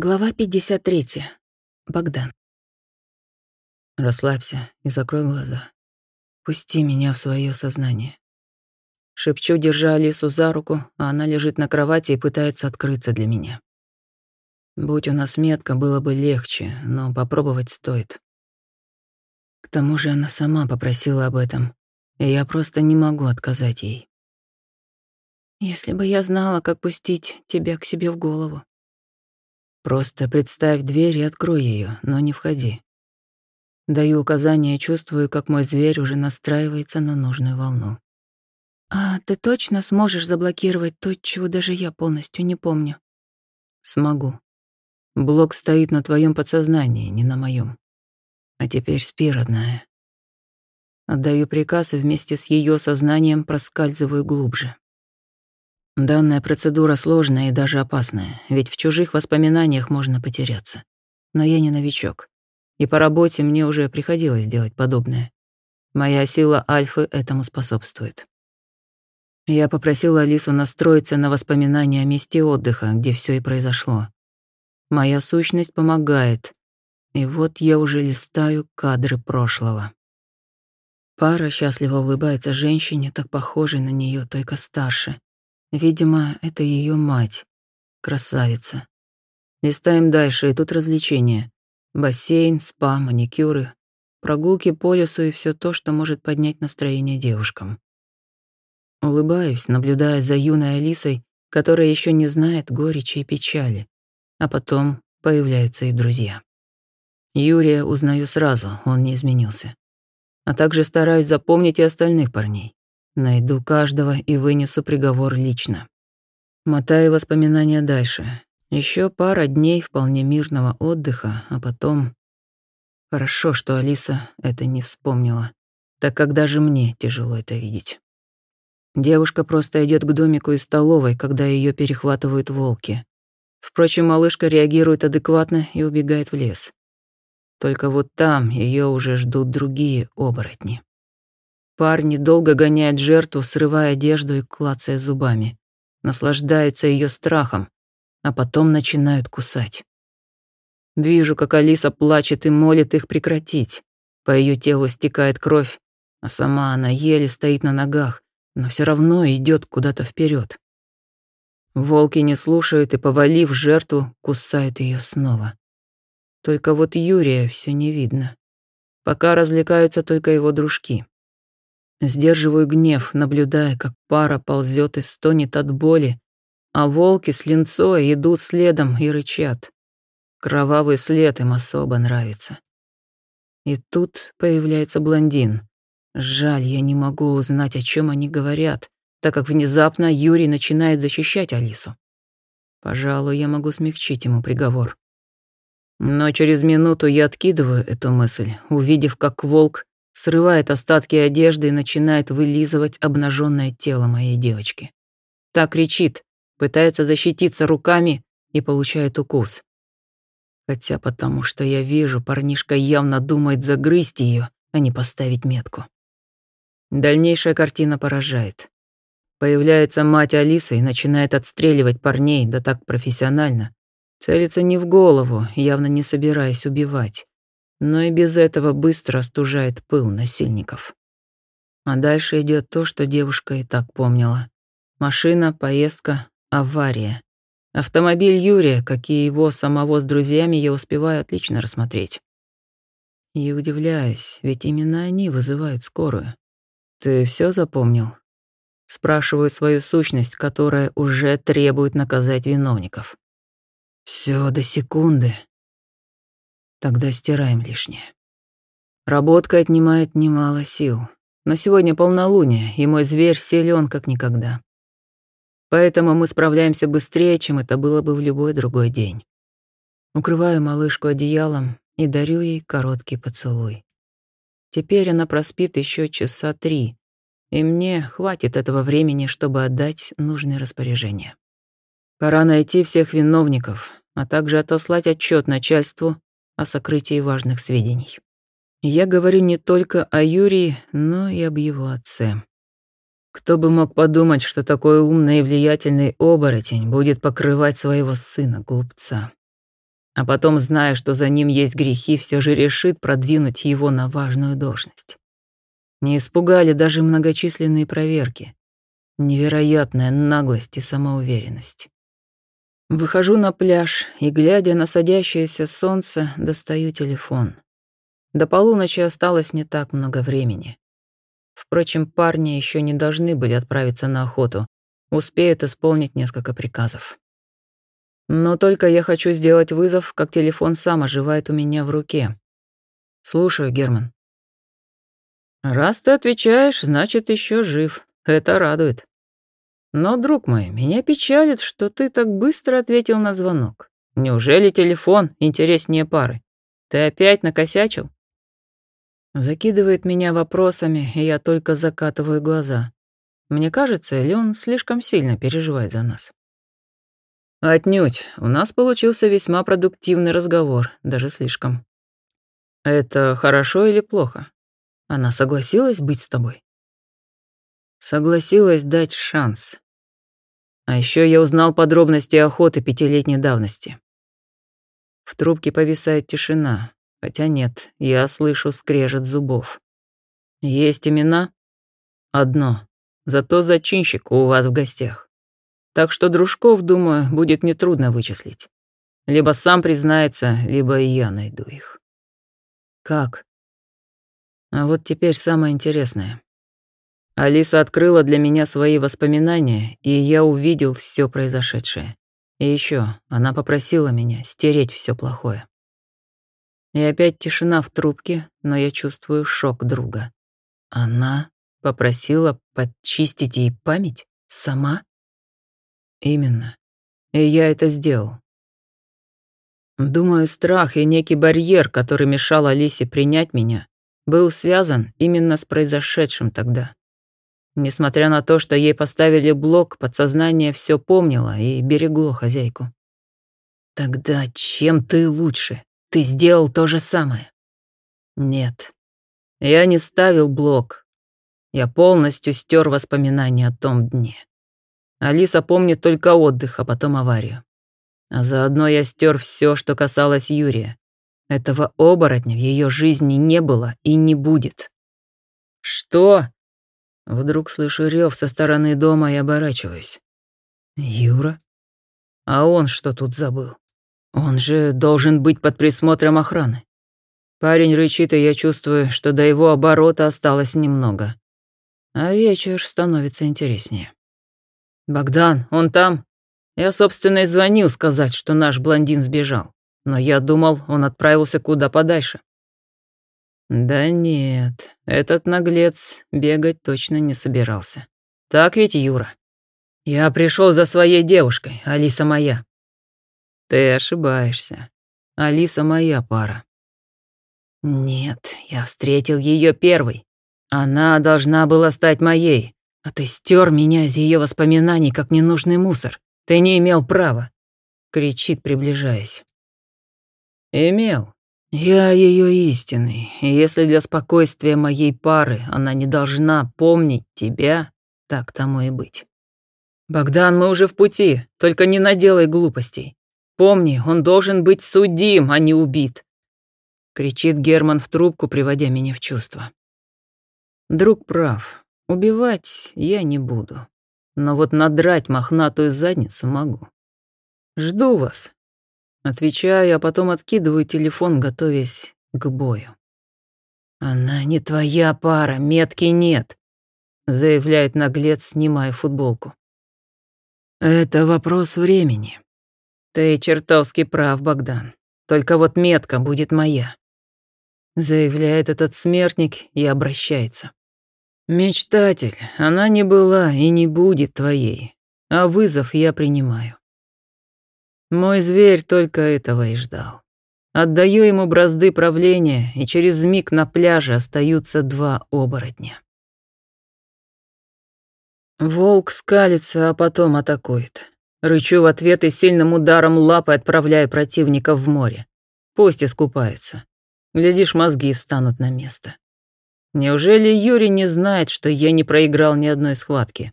Глава 53. Богдан. Расслабься и закрой глаза. Пусти меня в свое сознание. Шепчу, держа Алису за руку, а она лежит на кровати и пытается открыться для меня. Будь у нас метка, было бы легче, но попробовать стоит. К тому же она сама попросила об этом, и я просто не могу отказать ей. Если бы я знала, как пустить тебя к себе в голову, Просто представь дверь и открой ее, но не входи. Даю указания и чувствую, как мой зверь уже настраивается на нужную волну. «А ты точно сможешь заблокировать то, чего даже я полностью не помню?» «Смогу. Блок стоит на твоем подсознании, не на моем. А теперь спи, родная». Отдаю приказ и вместе с ее сознанием проскальзываю глубже. Данная процедура сложная и даже опасная, ведь в чужих воспоминаниях можно потеряться. Но я не новичок. И по работе мне уже приходилось делать подобное. Моя сила альфы этому способствует. Я попросила Алису настроиться на воспоминания о месте отдыха, где все и произошло. Моя сущность помогает. И вот я уже листаю кадры прошлого. Пара счастливо улыбается женщине, так похожей на нее, только старше. Видимо, это ее мать. Красавица. Листаем дальше, и тут развлечения. Бассейн, спа, маникюры, прогулки по лесу и все то, что может поднять настроение девушкам. Улыбаюсь, наблюдая за юной Алисой, которая еще не знает горечи и печали. А потом появляются и друзья. Юрия узнаю сразу, он не изменился. А также стараюсь запомнить и остальных парней. Найду каждого и вынесу приговор лично. Мотаю воспоминания дальше. Еще пара дней вполне мирного отдыха, а потом... Хорошо, что Алиса это не вспомнила, так как даже мне тяжело это видеть. Девушка просто идет к домику из столовой, когда ее перехватывают волки. Впрочем, малышка реагирует адекватно и убегает в лес. Только вот там ее уже ждут другие оборотни. Парни долго гоняют жертву, срывая одежду и клацая зубами. Наслаждаются ее страхом, а потом начинают кусать. Вижу, как Алиса плачет и молит их прекратить. По ее телу стекает кровь, а сама она еле стоит на ногах, но все равно идет куда-то вперед. Волки не слушают и, повалив жертву, кусают ее снова. Только вот Юрия все не видно. Пока развлекаются только его дружки. Сдерживаю гнев, наблюдая, как пара ползет и стонет от боли, а волки с линцой идут следом и рычат. Кровавый след им особо нравится. И тут появляется блондин. Жаль, я не могу узнать, о чем они говорят, так как внезапно Юрий начинает защищать Алису. Пожалуй, я могу смягчить ему приговор. Но через минуту я откидываю эту мысль, увидев, как волк срывает остатки одежды и начинает вылизывать обнаженное тело моей девочки. Та кричит, пытается защититься руками и получает укус. Хотя потому что я вижу, парнишка явно думает загрызть ее, а не поставить метку. Дальнейшая картина поражает. Появляется мать Алисы и начинает отстреливать парней, да так профессионально. Целится не в голову, явно не собираясь убивать но и без этого быстро остужает пыл насильников. А дальше идет то, что девушка и так помнила. Машина, поездка, авария. Автомобиль Юрия, как и его самого с друзьями, я успеваю отлично рассмотреть. И удивляюсь, ведь именно они вызывают скорую. Ты все запомнил? Спрашиваю свою сущность, которая уже требует наказать виновников. Все до секунды, Тогда стираем лишнее. Работка отнимает немало сил. Но сегодня полнолуние, и мой зверь силен как никогда. Поэтому мы справляемся быстрее, чем это было бы в любой другой день. Укрываю малышку одеялом и дарю ей короткий поцелуй. Теперь она проспит еще часа три, и мне хватит этого времени, чтобы отдать нужные распоряжения. Пора найти всех виновников, а также отослать отчет начальству о сокрытии важных сведений. Я говорю не только о Юрии, но и об его отце. Кто бы мог подумать, что такой умный и влиятельный оборотень будет покрывать своего сына, глупца. а потом, зная, что за ним есть грехи, все же решит продвинуть его на важную должность. Не испугали даже многочисленные проверки. Невероятная наглость и самоуверенность. Выхожу на пляж и, глядя на садящееся солнце, достаю телефон. До полуночи осталось не так много времени. Впрочем, парни еще не должны были отправиться на охоту, успеют исполнить несколько приказов. Но только я хочу сделать вызов, как телефон сам оживает у меня в руке. Слушаю, Герман. Раз ты отвечаешь, значит, еще жив. Это радует. Но, друг мой, меня печалит, что ты так быстро ответил на звонок. Неужели телефон интереснее пары? Ты опять накосячил? Закидывает меня вопросами, и я только закатываю глаза. Мне кажется, или он слишком сильно переживает за нас? Отнюдь. У нас получился весьма продуктивный разговор, даже слишком. Это хорошо или плохо? Она согласилась быть с тобой? Согласилась дать шанс. А еще я узнал подробности охоты пятилетней давности. В трубке повисает тишина, хотя нет, я слышу скрежет зубов. Есть имена? Одно. Зато зачинщик у вас в гостях. Так что дружков, думаю, будет нетрудно вычислить. Либо сам признается, либо и я найду их. Как? А вот теперь самое интересное. Алиса открыла для меня свои воспоминания, и я увидел все произошедшее. И еще она попросила меня стереть все плохое. И опять тишина в трубке, но я чувствую шок друга. Она попросила подчистить ей память? Сама? Именно. И я это сделал. Думаю, страх и некий барьер, который мешал Алисе принять меня, был связан именно с произошедшим тогда. Несмотря на то, что ей поставили блок, подсознание все помнило и берегло хозяйку. Тогда чем ты лучше? Ты сделал то же самое. Нет. Я не ставил блок. Я полностью стер воспоминания о том дне. Алиса помнит только отдых, а потом аварию. А заодно я стер все, что касалось Юрия. Этого оборотня в ее жизни не было и не будет. «Что?» Вдруг слышу рев со стороны дома и оборачиваюсь. Юра? А он что тут забыл? Он же должен быть под присмотром охраны. Парень рычит, и я чувствую, что до его оборота осталось немного. А вечер становится интереснее. «Богдан, он там?» Я, собственно, и звонил сказать, что наш блондин сбежал. Но я думал, он отправился куда подальше. Да нет, этот наглец бегать точно не собирался. Так ведь, Юра? Я пришел за своей девушкой, Алиса моя. Ты ошибаешься. Алиса моя пара. Нет, я встретил ее первой. Она должна была стать моей, а ты стер меня из ее воспоминаний, как ненужный мусор. Ты не имел права, кричит, приближаясь. Имел, я ее истинный, и если для спокойствия моей пары она не должна помнить тебя, так тому и быть. Богдан, мы уже в пути, только не наделай глупостей. Помни, он должен быть судим, а не убит. Кричит Герман в трубку, приводя меня в чувство. Друг прав, убивать я не буду, но вот надрать мохнатую задницу могу. Жду вас, Отвечаю, а потом откидываю телефон, готовясь к бою. «Она не твоя пара, метки нет», — заявляет наглец, снимая футболку. «Это вопрос времени. Ты чертовски прав, Богдан. Только вот метка будет моя», — заявляет этот смертник и обращается. «Мечтатель, она не была и не будет твоей, а вызов я принимаю. Мой зверь только этого и ждал. Отдаю ему бразды правления, и через миг на пляже остаются два оборотня. Волк скалится, а потом атакует. Рычу в ответ и сильным ударом лапы отправляю противника в море. Пусть искупается. Глядишь, мозги встанут на место. Неужели Юрий не знает, что я не проиграл ни одной схватки?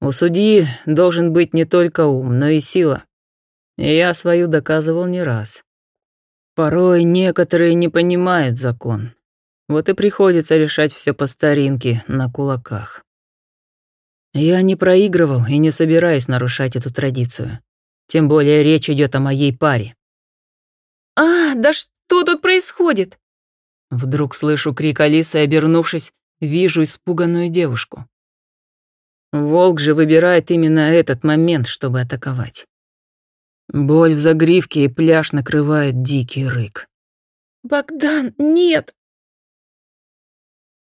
У судьи должен быть не только ум, но и сила. И я свою доказывал не раз. Порой некоторые не понимают закон. Вот и приходится решать все по старинке, на кулаках. Я не проигрывал и не собираюсь нарушать эту традицию. Тем более речь идет о моей паре. «А, да что тут происходит?» Вдруг слышу крик Алисы, обернувшись, вижу испуганную девушку. Волк же выбирает именно этот момент, чтобы атаковать. Боль в загривке и пляж накрывает дикий рык. «Богдан, нет!